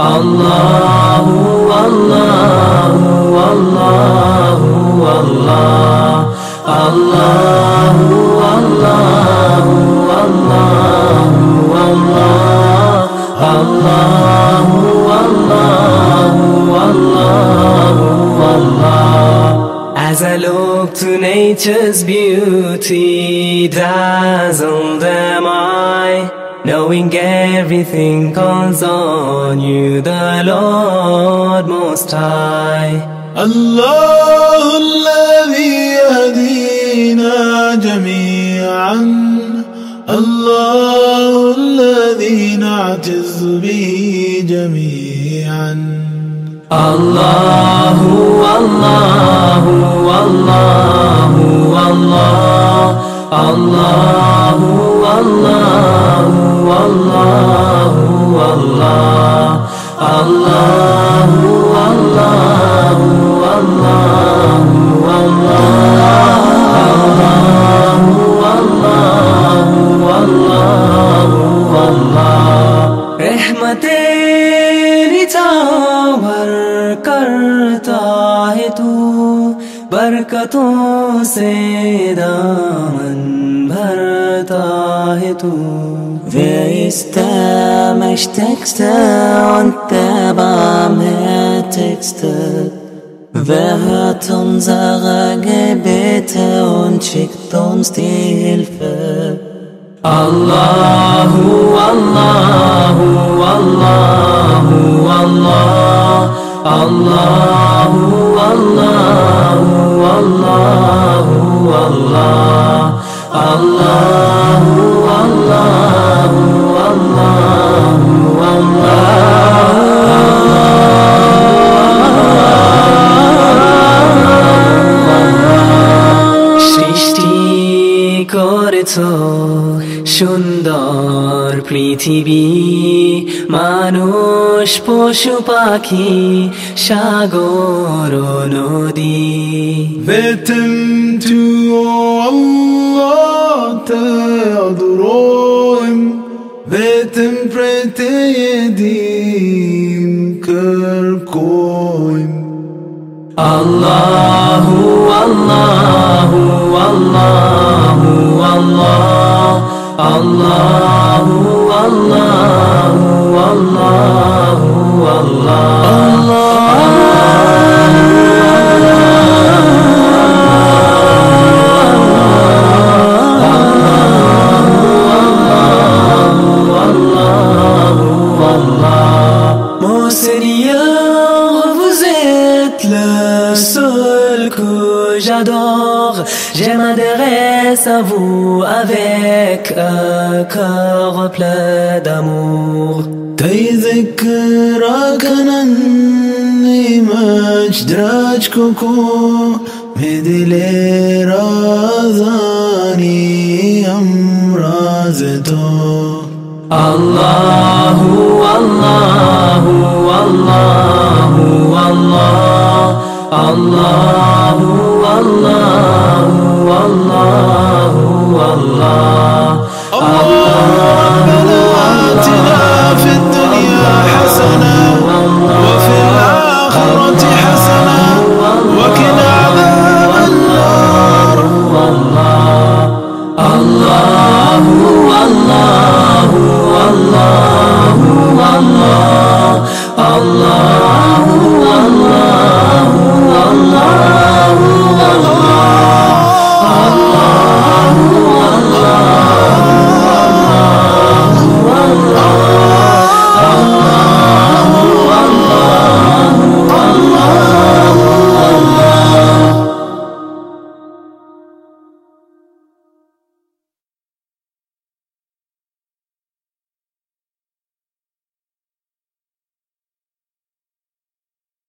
الله والله والله والله الله والله والله والله الله والله والله والله As I look to nature's beauty, dazzled am I knowing everything calls on you, the Lord Most High. الله الذي يهدينا جميعا الله الذي نعتز به جميعا الله والله والله والله الله والله والله والله الله والله والله والله والله والله रहमते निछावर करता है तू बरकतों से दामन भरता है तू Wer ist der Mächtigste und der Barmherzigste? Wer hört unsere Gebete und schickt uns die Hilfe? Allahu Allahu Allahu Allah Allahu Allahu Allahu Allah সৃষ্টি করেছ সুন্দর পৃথিবী মানুষ পশু পাখি সাগর নদী। Beten to të adurojmë Vetëm prej te jedim kërkojmë Allahu, Allahu, Allahu, Allah Allahu, Allahu, Allahu, Allah Dieu que j'adore, je m'adresse à vous avec un cœur plein d'amour. تذكرك أنني ما أجدرجككم مثل رضاني أمرازته الله الله الله Allahu Allahu Allahu Allah. Allah Allah Allah Allah